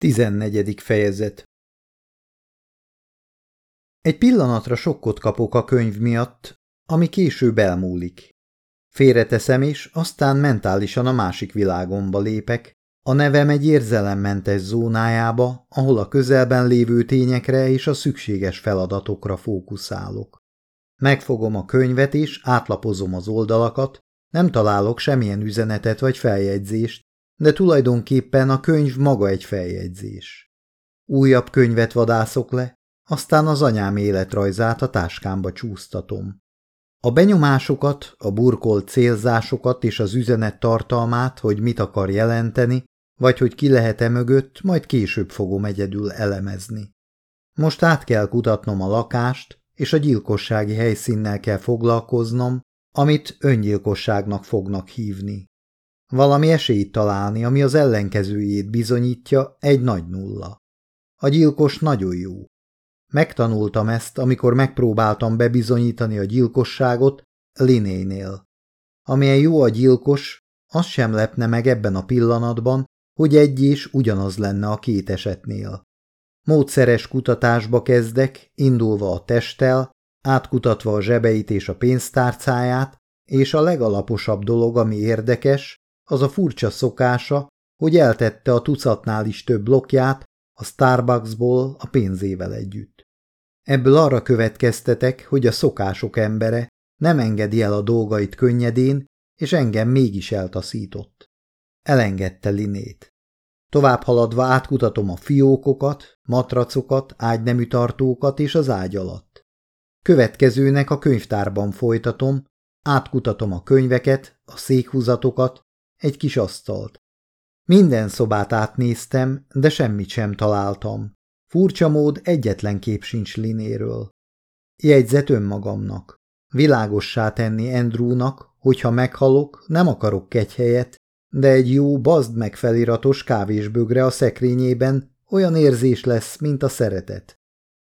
14. fejezet Egy pillanatra sokkot kapok a könyv miatt, ami később elmúlik. Félreteszem és aztán mentálisan a másik világomba lépek, a nevem egy érzelemmentes zónájába, ahol a közelben lévő tényekre és a szükséges feladatokra fókuszálok. Megfogom a könyvet és átlapozom az oldalakat, nem találok semmilyen üzenetet vagy feljegyzést, de tulajdonképpen a könyv maga egy feljegyzés. Újabb könyvet vadászok le, aztán az anyám életrajzát a táskámba csúsztatom. A benyomásokat, a burkolt célzásokat és az üzenet tartalmát, hogy mit akar jelenteni, vagy hogy ki lehet-e mögött, majd később fogom egyedül elemezni. Most át kell kutatnom a lakást, és a gyilkossági helyszínnel kell foglalkoznom, amit öngyilkosságnak fognak hívni. Valami esélyt találni, ami az ellenkezőjét bizonyítja, egy nagy nulla. A gyilkos nagyon jó. Megtanultam ezt, amikor megpróbáltam bebizonyítani a gyilkosságot Linénél. Amilyen jó a gyilkos, az sem lepne meg ebben a pillanatban, hogy egy és ugyanaz lenne a két esetnél. Módszeres kutatásba kezdek, indulva a testtel, átkutatva a zsebeit és a pénztárcáját, és a legalaposabb dolog, ami érdekes, az a furcsa szokása, hogy eltette a tucatnál is több blokkját a Starbucksból a pénzével együtt. Ebből arra következtetek, hogy a szokások embere nem engedi el a dolgait könnyedén, és engem mégis eltaszított. Elengedte Linét. Tovább haladva átkutatom a fiókokat, matracokat, ágynemű tartókat és az ágy alatt. Következőnek a könyvtárban folytatom, átkutatom a könyveket, a székhúzatokat, egy kis asztalt. Minden szobát átnéztem, de semmit sem találtam. Furcsa mód egyetlen kép sincs Linéről. Jegyzet önmagamnak. Világossá tenni Andrewnak, hogyha meghalok, nem akarok kegyhelyet, de egy jó bazd meg feliratos kávésbögre a szekrényében olyan érzés lesz, mint a szeretet.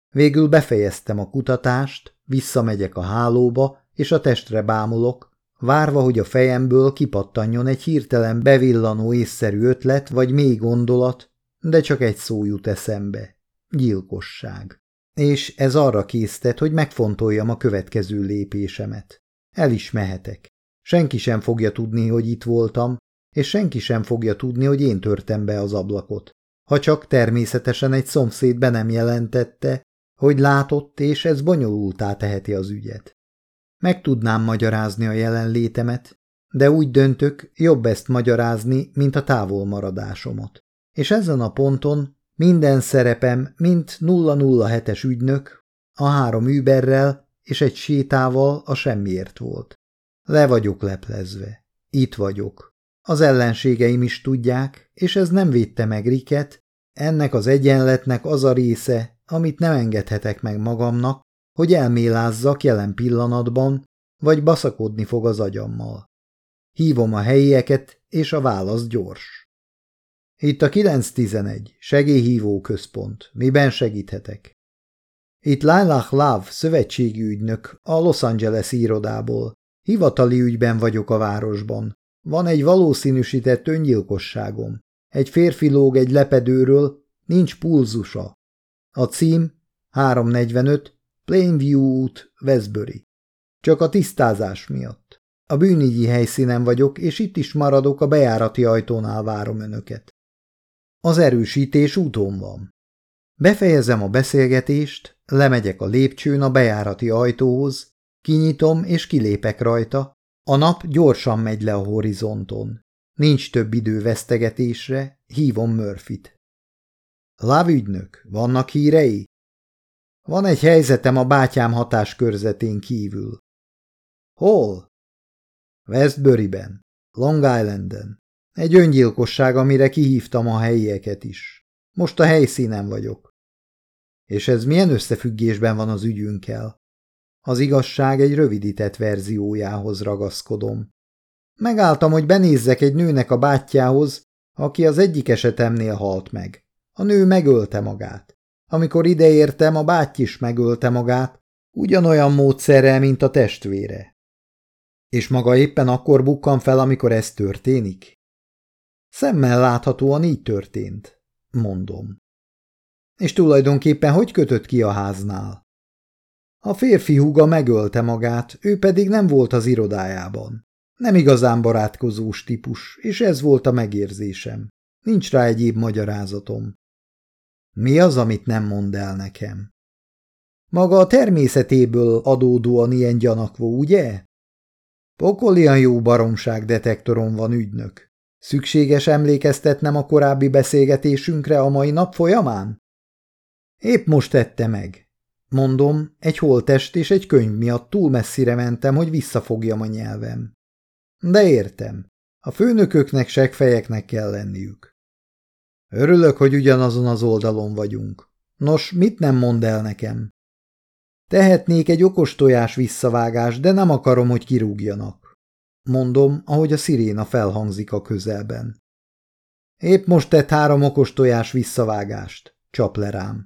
Végül befejeztem a kutatást, visszamegyek a hálóba, és a testre bámulok, várva, hogy a fejemből kipattanjon egy hirtelen bevillanó észszerű ötlet vagy mély gondolat, de csak egy szó jut eszembe. Gyilkosság. És ez arra késztet, hogy megfontoljam a következő lépésemet. El is mehetek. Senki sem fogja tudni, hogy itt voltam, és senki sem fogja tudni, hogy én törtem be az ablakot. Ha csak természetesen egy szomszéd be nem jelentette, hogy látott, és ez bonyolultá teheti az ügyet. Meg tudnám magyarázni a jelenlétemet, de úgy döntök, jobb ezt magyarázni, mint a távolmaradásomat. És ezen a ponton minden szerepem, mint 007-es ügynök, a három überrel és egy sétával a semmiért volt. Le vagyok leplezve. Itt vagyok. Az ellenségeim is tudják, és ez nem védte meg Riket, ennek az egyenletnek az a része, amit nem engedhetek meg magamnak, hogy elmélázzak jelen pillanatban, vagy baszakodni fog az agyammal. Hívom a helyieket, és a válasz gyors. Itt a 911, segélyhívó központ. Miben segíthetek? Itt Lailah Love, szövetségi ügynök, a Los Angeles irodából. Hivatali ügyben vagyok a városban. Van egy valószínűsített öngyilkosságom. Egy férfi lóg egy lepedőről, nincs pulzusa. A cím 345 Plainview út, Westbury. Csak a tisztázás miatt. A bűnügyi helyszínen vagyok, és itt is maradok, a bejárati ajtónál várom önöket. Az erősítés úton van. Befejezem a beszélgetést, lemegyek a lépcsőn a bejárati ajtóhoz, kinyitom és kilépek rajta, a nap gyorsan megy le a horizonton. Nincs több idő vesztegetésre, hívom Murphyt. Lávügynök, vannak hírei? Van egy helyzetem a bátyám hatáskörzetén kívül. Hol? Westburyben, Long Islanden. Egy öngyilkosság, amire kihívtam a helyieket is. Most a helyszínen vagyok. És ez milyen összefüggésben van az ügyünkkel? Az igazság egy rövidített verziójához ragaszkodom. Megálltam, hogy benézzek egy nőnek a bátyjához, aki az egyik esetemnél halt meg. A nő megölte magát. Amikor ideértem, a báty is megölte magát, ugyanolyan módszerrel, mint a testvére. És maga éppen akkor bukkan fel, amikor ez történik? Szemmel láthatóan így történt. mondom. És tulajdonképpen hogy kötött ki a háznál? A férfi húga megölte magát, ő pedig nem volt az irodájában. Nem igazán barátkozós típus, és ez volt a megérzésem. Nincs rá egyéb magyarázatom. Mi az, amit nem mond el nekem? Maga a természetéből adódóan ilyen gyanakvó, ugye? Pokolian jó baromság detektoron van ügynök. Szükséges emlékeztetnem a korábbi beszélgetésünkre a mai nap folyamán? Épp most tette meg. Mondom, egy holtest és egy könyv miatt túl messzire mentem, hogy visszafogjam a nyelvem. De értem. A főnököknek segfejeknek kell lenniük. Örülök, hogy ugyanazon az oldalon vagyunk. Nos, mit nem mond el nekem? Tehetnék egy okos tojás visszavágás, de nem akarom, hogy kirúgjanak. Mondom, ahogy a sziréna felhangzik a közelben. Épp most tett három okos tojás visszavágást, csap le rám.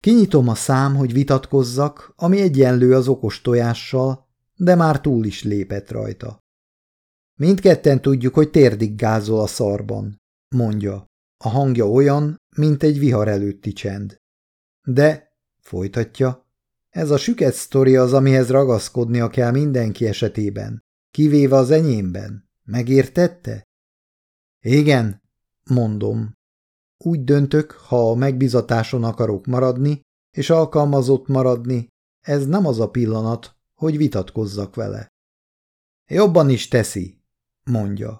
Kinyitom a szám, hogy vitatkozzak, ami egyenlő az okos tojással, de már túl is lépett rajta. Mindketten tudjuk, hogy térdig gázol a szarban, mondja. A hangja olyan, mint egy vihar előtti csend. De, folytatja, ez a süket sztori az, amihez ragaszkodnia kell mindenki esetében, kivéve az enyémben. Megértette? Igen, mondom. Úgy döntök, ha a megbizatáson akarok maradni, és alkalmazott maradni, ez nem az a pillanat, hogy vitatkozzak vele. Jobban is teszi, mondja.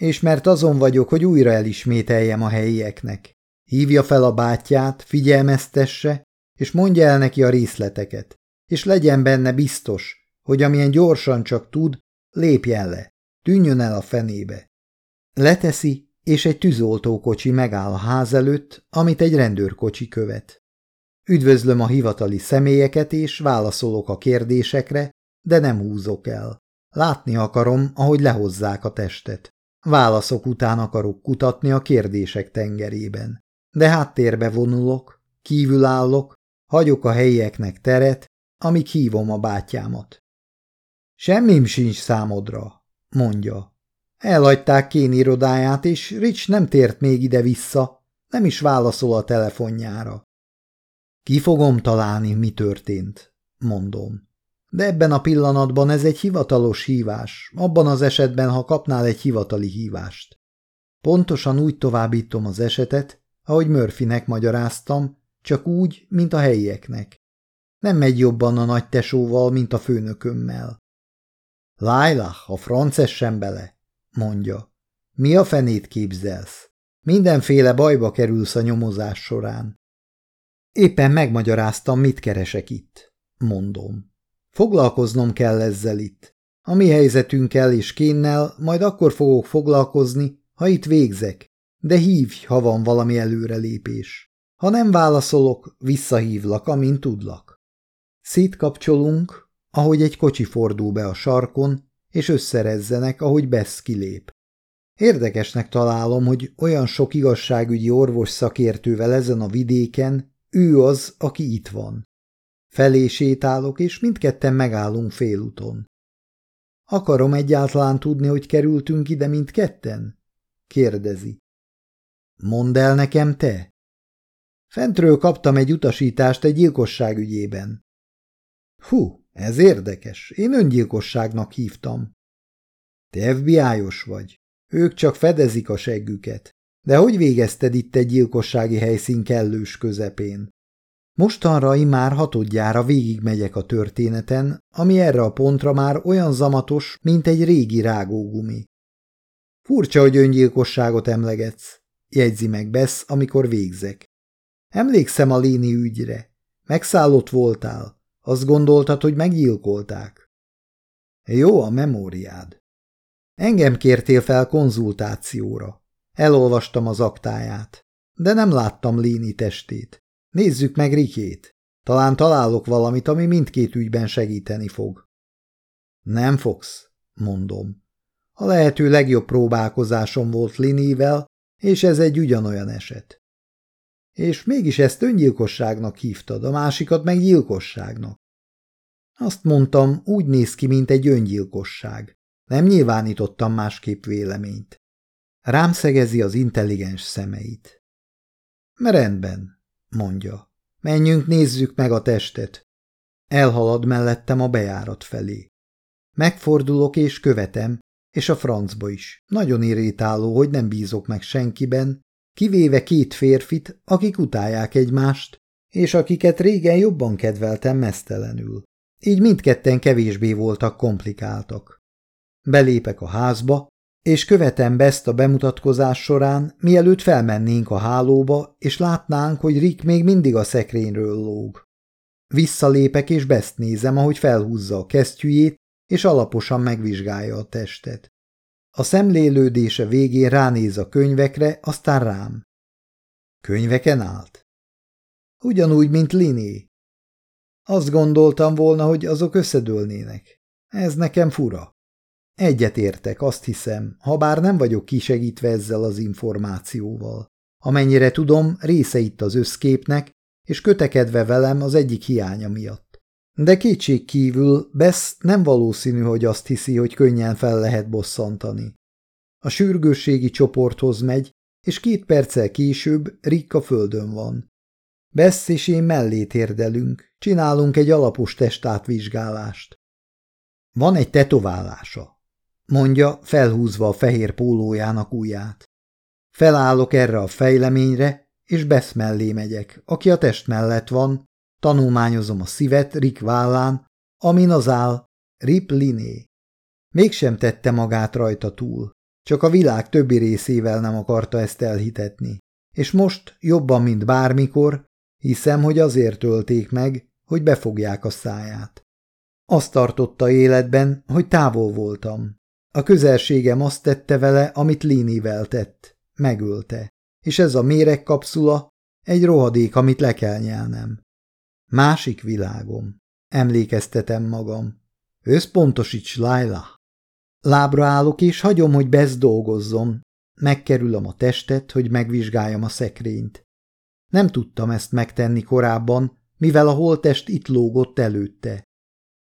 És mert azon vagyok, hogy újra elismételjem a helyieknek. Hívja fel a bátyját, figyelmeztesse, és mondja el neki a részleteket, és legyen benne biztos, hogy amilyen gyorsan csak tud, lépjen le, tűnjön el a fenébe. Leteszi, és egy tűzoltókocsi megáll a ház előtt, amit egy rendőrkocsi követ. Üdvözlöm a hivatali személyeket, és válaszolok a kérdésekre, de nem húzok el. Látni akarom, ahogy lehozzák a testet. Válaszok után akarok kutatni a kérdések tengerében. De háttérbe vonulok, kívül állok, hagyok a helyieknek teret, amíg hívom a bátyámat. Semmim sincs számodra, mondja. Elhagyták Kén irodáját, és Rich nem tért még ide-vissza, nem is válaszol a telefonjára. Ki fogom találni, mi történt, mondom. De ebben a pillanatban ez egy hivatalos hívás, abban az esetben, ha kapnál egy hivatali hívást. Pontosan úgy továbbítom az esetet, ahogy Murphynek magyaráztam, csak úgy, mint a helyieknek. Nem megy jobban a nagy tesóval, mint a főnökömmel. Laila, a frances sem bele, mondja. Mi a fenét képzelsz? Mindenféle bajba kerülsz a nyomozás során. Éppen megmagyaráztam, mit keresek itt, mondom. Foglalkoznom kell ezzel itt. A mi helyzetünkkel és kénnel majd akkor fogok foglalkozni, ha itt végzek, de hívj, ha van valami előrelépés. Ha nem válaszolok, visszahívlak, amint tudlak. Szétkapcsolunk, ahogy egy kocsi fordul be a sarkon, és összerezzenek, ahogy Bess kilép. Érdekesnek találom, hogy olyan sok igazságügyi orvos szakértővel ezen a vidéken ő az, aki itt van. Felé sétálok, és mindketten megállunk félúton. Akarom egyáltalán tudni, hogy kerültünk ide mindketten? kérdezi. Mondd el nekem te. Fentről kaptam egy utasítást egy gyilkosság ügyében. Hú, ez érdekes. Én öngyilkosságnak hívtam. Te fbi vagy. Ők csak fedezik a seggüket. De hogy végezted itt egy gyilkossági helyszín kellős közepén? Mostanra már hatodjára végigmegyek a történeten, ami erre a pontra már olyan zamatos, mint egy régi rágógumi. Furcsa, hogy öngyilkosságot emlegetsz, jegyzi meg Besz, amikor végzek. Emlékszem a léni ügyre. Megszállott voltál. Azt gondoltad, hogy meggyilkolták. Jó a memóriád. Engem kértél fel konzultációra. Elolvastam az aktáját, de nem láttam Léni testét. Nézzük meg Rikét. Talán találok valamit, ami mindkét ügyben segíteni fog. Nem fogsz, mondom. A lehető legjobb próbálkozásom volt Linivel, és ez egy ugyanolyan eset. És mégis ezt öngyilkosságnak hívtad, a másikat meg gyilkosságnak. Azt mondtam, úgy néz ki, mint egy öngyilkosság. Nem nyilvánítottam másképp véleményt. Rám szegezi az intelligens szemeit. Rendben, mondja. Menjünk, nézzük meg a testet. Elhalad mellettem a bejárat felé. Megfordulok és követem, és a francba is. Nagyon irritáló, hogy nem bízok meg senkiben, kivéve két férfit, akik utálják egymást, és akiket régen jobban kedveltem mesztelenül. Így mindketten kevésbé voltak komplikáltak. Belépek a házba, és követem Best a bemutatkozás során, mielőtt felmennénk a hálóba, és látnánk, hogy Rick még mindig a szekrényről lóg. Visszalépek, és Best nézem, ahogy felhúzza a kesztyűjét, és alaposan megvizsgálja a testet. A szemlélődése végén ránéz a könyvekre, aztán rám. Könyveken állt? Ugyanúgy, mint Liné. Azt gondoltam volna, hogy azok összedőlnének. Ez nekem fura. Egyet értek, azt hiszem, ha bár nem vagyok kisegítve ezzel az információval. Amennyire tudom, része itt az összképnek, és kötekedve velem az egyik hiánya miatt. De kétség kívül Bess nem valószínű, hogy azt hiszi, hogy könnyen fel lehet bosszantani. A sürgősségi csoporthoz megy, és két perccel később Rick a földön van. Bess és én mellé térdelünk, csinálunk egy alapos testátvizsgálást. Van egy tetoválása, mondja, felhúzva a fehér pólójának ujját. Felállok erre a fejleményre, és Bess mellé megyek, aki a test mellett van, tanulmányozom a szívet Rick vállán, amin az áll Rip Liné. Mégsem tette magát rajta túl, csak a világ többi részével nem akarta ezt elhitetni. És most, jobban, mint bármikor, hiszem, hogy azért tölték meg, hogy befogják a száját. Azt tartotta életben, hogy távol voltam. A közelségem azt tette vele, amit Linivel tett. Megölte. És ez a méregkapszula egy rohadék, amit le kell nyelnem. Másik világom. Emlékeztetem magam. Összpontosíts, Laila. Lábra állok, és hagyom, hogy Bess dolgozzon. Megkerülöm a testet, hogy megvizsgáljam a szekrényt. Nem tudtam ezt megtenni korábban, mivel a holtest itt lógott előtte.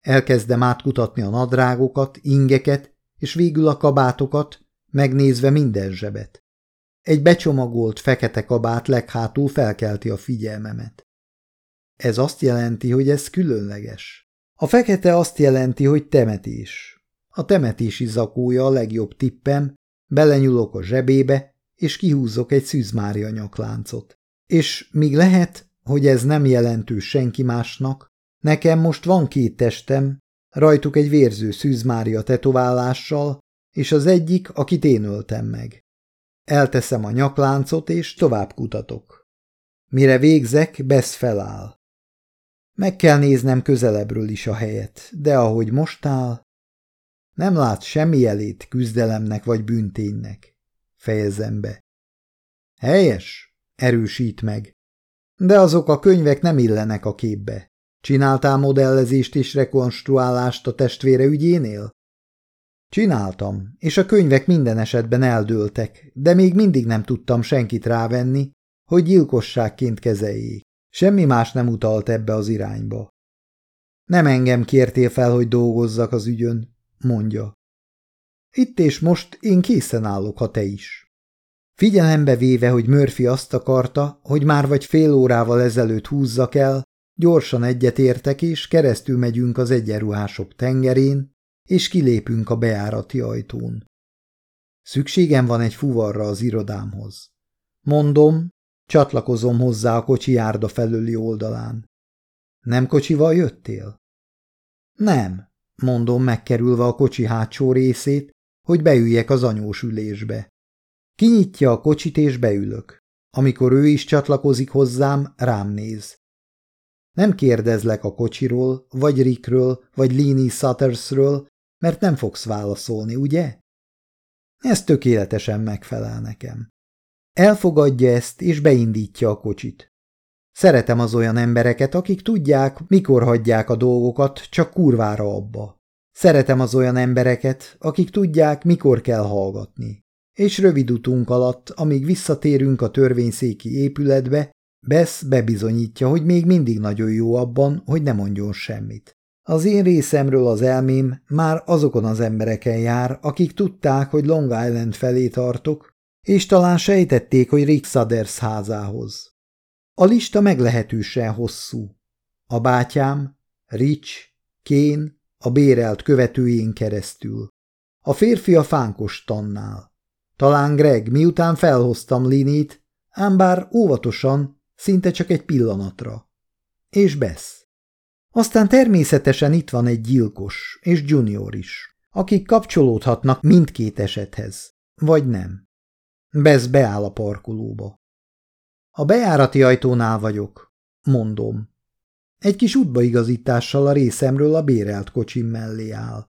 Elkezdem átkutatni a nadrágokat, ingeket, és végül a kabátokat, megnézve minden zsebet. Egy becsomagolt fekete kabát leghátul felkelti a figyelmemet. Ez azt jelenti, hogy ez különleges. A fekete azt jelenti, hogy temetés. A temetési zakója a legjobb tippem, belenyulok a zsebébe, és kihúzok egy szűzmária nyakláncot. És míg lehet, hogy ez nem jelentő senki másnak, nekem most van két testem, rajtuk egy vérző szűzmária tetoválással, és az egyik, akit én öltem meg. Elteszem a nyakláncot, és tovább kutatok. Mire végzek, Besz feláll. Meg kell néznem közelebbről is a helyet, de ahogy most áll, nem lát semmi jelét küzdelemnek vagy bünténynek. Fejezem be. Helyes, erősít meg. De azok a könyvek nem illenek a képbe. Csináltál modellezést és rekonstruálást a testvére ügyénél? Csináltam, és a könyvek minden esetben eldőltek, de még mindig nem tudtam senkit rávenni, hogy gyilkosságként kezeljék. Semmi más nem utalt ebbe az irányba. Nem engem kértél fel, hogy dolgozzak az ügyön, mondja. Itt és most én készen állok, ha te is. Figyelembe véve, hogy Murphy azt akarta, hogy már vagy fél órával ezelőtt húzzak el, gyorsan egyetértek és keresztül megyünk az egyenruhások tengerén, és kilépünk a beárati ajtón. Szükségem van egy fuvarra az irodámhoz. Mondom, csatlakozom hozzá a kocsi járda felőli oldalán. Nem kocsival jöttél? Nem, mondom megkerülve a kocsi hátsó részét, hogy beüljek az anyós ülésbe. Kinyitja a kocsit és beülök. Amikor ő is csatlakozik hozzám, rám néz. Nem kérdezlek a kocsiról, vagy Rickről, vagy Lini Suttersről, mert nem fogsz válaszolni, ugye? Ez tökéletesen megfelel nekem. Elfogadja ezt, és beindítja a kocsit. Szeretem az olyan embereket, akik tudják, mikor hagyják a dolgokat, csak kurvára abba. Szeretem az olyan embereket, akik tudják, mikor kell hallgatni. És rövid utunk alatt, amíg visszatérünk a törvényszéki épületbe, Bess bebizonyítja, hogy még mindig nagyon jó abban, hogy ne mondjon semmit. Az én részemről az elmém már azokon az embereken jár, akik tudták, hogy Long Island felé tartok, és talán sejtették, hogy Rick Sudders házához. A lista meglehetősen hosszú. A bátyám, Rich, Kén, a bérelt követőjén keresztül. A férfi a fánkos tannál. Talán Greg, miután felhoztam Linit, ám bár óvatosan, szinte csak egy pillanatra. És Bess. Aztán természetesen itt van egy gyilkos, és Junior is, akik kapcsolódhatnak mindkét esethez, vagy nem. Bess beáll a parkolóba. A bejárati ajtónál vagyok, mondom. Egy kis útbaigazítással a részemről a bérelt kocsim mellé áll.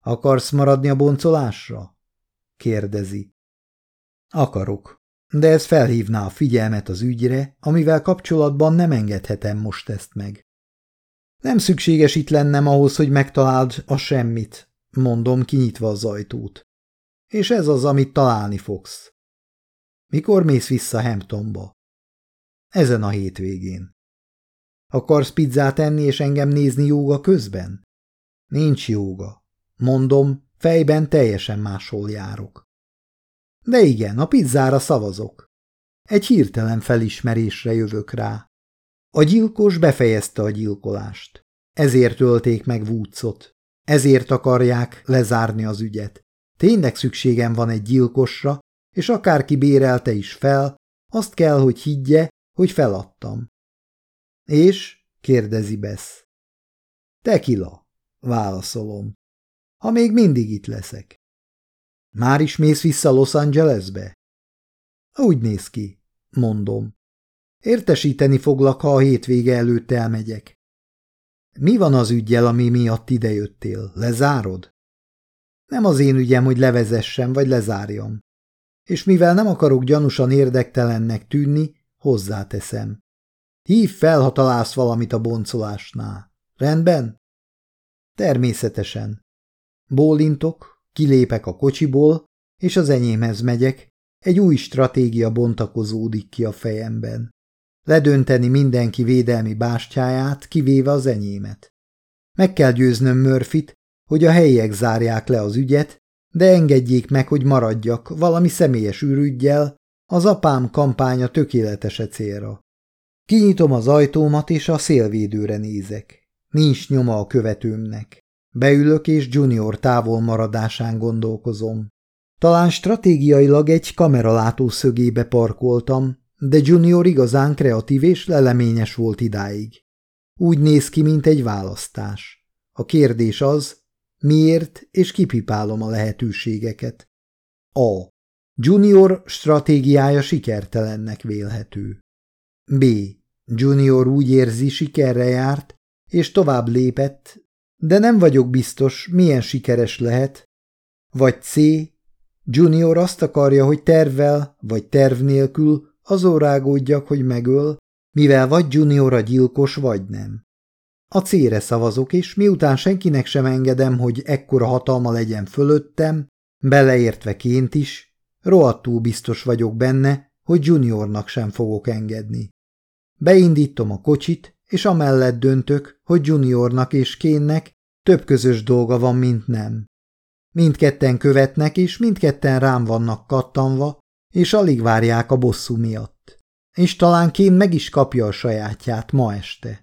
Akarsz maradni a boncolásra? kérdezi. Akarok, de ez felhívná a figyelmet az ügyre, amivel kapcsolatban nem engedhetem most ezt meg. Nem szükséges itt lennem ahhoz, hogy megtaláld a semmit, mondom kinyitva az ajtót. És ez az, amit találni fogsz. Mikor mész vissza Hamptonba? Ezen a hétvégén. Akarsz pizzát enni és engem nézni jóga közben? Nincs jóga. Mondom, fejben teljesen máshol járok. De igen, a pizzára szavazok. Egy hirtelen felismerésre jövök rá. A gyilkos befejezte a gyilkolást. Ezért ölték meg Woodsot. Ezért akarják lezárni az ügyet. Tényleg szükségem van egy gyilkosra, és akárki bérelte is fel, azt kell, hogy higgye, hogy feladtam. És? kérdezi Bess. Tekila, válaszolom. Ha még mindig itt leszek. Már is mész vissza Los Angelesbe? Úgy néz ki, mondom. Értesíteni foglak, ha a hétvége előtt elmegyek. Mi van az ügyjel, ami miatt idejöttél? Lezárod? Nem az én ügyem, hogy levezessem vagy lezárjam. És mivel nem akarok gyanúsan érdektelennek tűnni, hozzáteszem. Hív fel, ha találsz valamit a boncolásnál. Rendben? Természetesen. Bólintok, kilépek a kocsiból, és az enyémhez megyek, egy új stratégia bontakozódik ki a fejemben. Ledönteni mindenki védelmi bástyáját, kivéve az enyémet. Meg kell győznöm Murphyt, hogy a helyiek zárják le az ügyet, de engedjék meg, hogy maradjak valami személyes ürügyjel, az apám kampánya tökéletese célra. Kinyitom az ajtómat, és a szélvédőre nézek. Nincs nyoma a követőmnek. Beülök, és Junior távol maradásán gondolkozom. Talán stratégiailag egy kameralátó szögébe parkoltam, de Junior igazán kreatív és leleményes volt idáig. Úgy néz ki, mint egy választás. A kérdés az, miért és kipipálom a lehetőségeket. A. Junior stratégiája sikertelennek vélhető. B. Junior úgy érzi, sikerre járt, és tovább lépett, de nem vagyok biztos, milyen sikeres lehet. Vagy C. Junior azt akarja, hogy tervvel vagy terv nélkül azon rágódjak, hogy megöl, mivel vagy Junior a gyilkos, vagy nem. A C-re szavazok, és miután senkinek sem engedem, hogy ekkora hatalma legyen fölöttem, beleértve ként is, rohadtul biztos vagyok benne, hogy Juniornak sem fogok engedni. Beindítom a kocsit, és amellett döntök, hogy Juniornak és Kénnek több közös dolga van, mint nem. Mindketten követnek, és mindketten rám vannak kattanva, és alig várják a bosszú miatt. És talán Kén meg is kapja a sajátját ma este.